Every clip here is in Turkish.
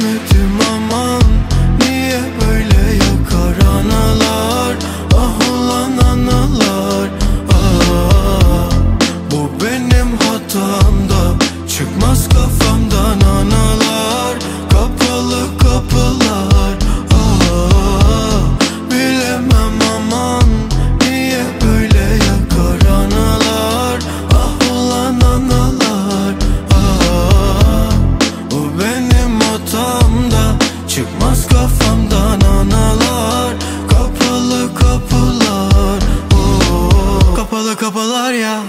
me to kapalar ya.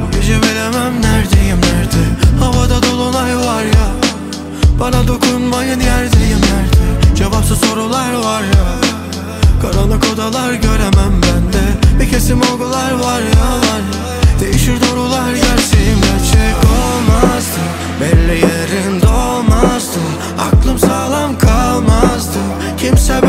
Bu gece bilemem neredeyim nerede? Havada dolunay var ya. Bana dokunmayın yerdeyim nerede? Cevapsız sorular var ya. Karanlık odalar göremem bende Bir kesim olgular var ya var ya. Değişir doğrular gerçeğim gerçek olmazdı. Belli yerin dolmazdı. Aklım sağlam kalmazdı. Kimse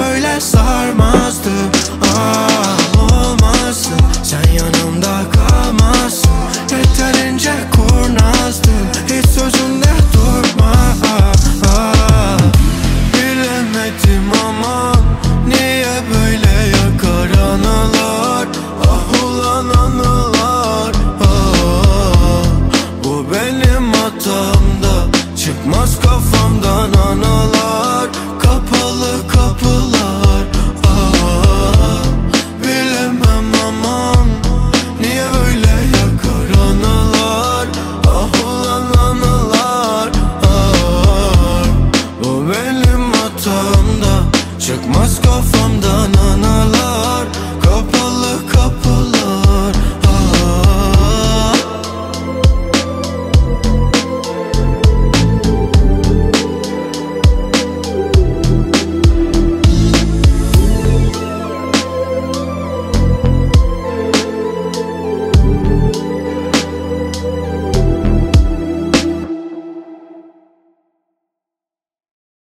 hatamda Çıkmaz kafamdan anılar Kapalı kapılar ah, Bilemem aman. Niye böyle yakar anılar Ah ulan anılar ah, Bu benim hatamda Çıkmaz kafamdan